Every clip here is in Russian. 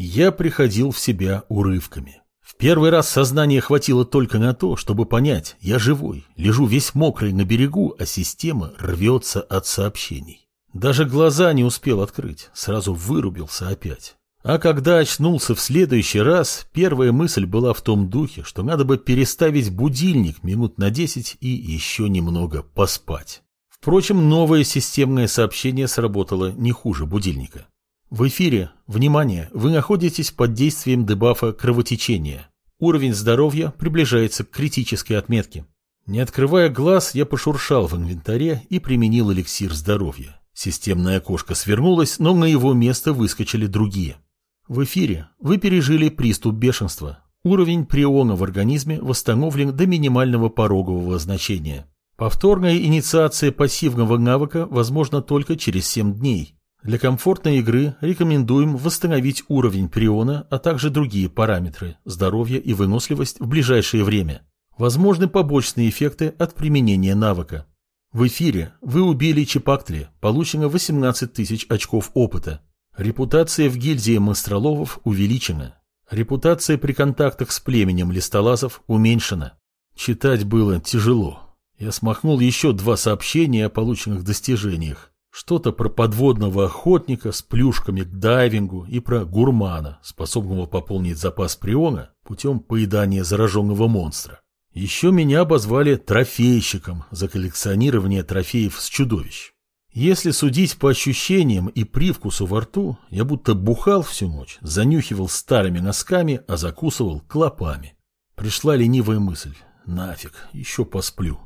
Я приходил в себя урывками. В первый раз сознание хватило только на то, чтобы понять, я живой, лежу весь мокрый на берегу, а система рвется от сообщений. Даже глаза не успел открыть, сразу вырубился опять. А когда очнулся в следующий раз, первая мысль была в том духе, что надо бы переставить будильник минут на 10 и еще немного поспать. Впрочем, новое системное сообщение сработало не хуже будильника. В эфире, внимание, вы находитесь под действием дебафа кровотечения. Уровень здоровья приближается к критической отметке. Не открывая глаз, я пошуршал в инвентаре и применил эликсир здоровья. Системное окошко свернулось, но на его место выскочили другие. В эфире вы пережили приступ бешенства. Уровень приона в организме восстановлен до минимального порогового значения. Повторная инициация пассивного навыка возможна только через 7 дней. Для комфортной игры рекомендуем восстановить уровень приона, а также другие параметры – здоровье и выносливость в ближайшее время. Возможны побочные эффекты от применения навыка. В эфире вы убили Чепактли, получено 18 тысяч очков опыта. Репутация в гильдии монстроловов увеличена. Репутация при контактах с племенем листолазов уменьшена. Читать было тяжело. Я смахнул еще два сообщения о полученных достижениях. Что-то про подводного охотника с плюшками к дайвингу и про гурмана, способного пополнить запас приона путем поедания зараженного монстра. Еще меня обозвали трофейщиком за коллекционирование трофеев с чудовищ. Если судить по ощущениям и привкусу во рту, я будто бухал всю ночь, занюхивал старыми носками, а закусывал клопами. Пришла ленивая мысль. Нафиг, еще посплю.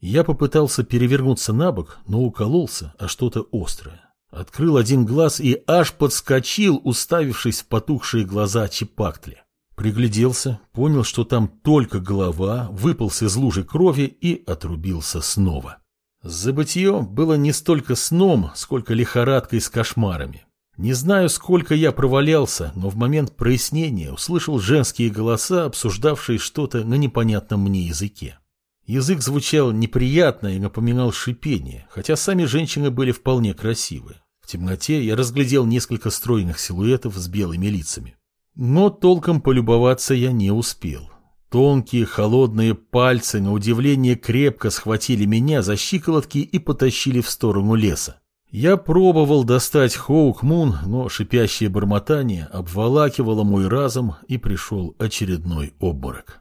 Я попытался перевернуться на бок, но укололся, а что-то острое. Открыл один глаз и аж подскочил, уставившись в потухшие глаза Чепактли. Пригляделся, понял, что там только голова, выполз из лужи крови и отрубился снова. Забытье было не столько сном, сколько лихорадкой с кошмарами. Не знаю, сколько я провалялся, но в момент прояснения услышал женские голоса, обсуждавшие что-то на непонятном мне языке. Язык звучал неприятно и напоминал шипение, хотя сами женщины были вполне красивы. В темноте я разглядел несколько стройных силуэтов с белыми лицами. Но толком полюбоваться я не успел. Тонкие холодные пальцы, на удивление, крепко схватили меня за щиколотки и потащили в сторону леса. Я пробовал достать Хоук Мун, но шипящее бормотание обволакивало мой разум и пришел очередной обморок.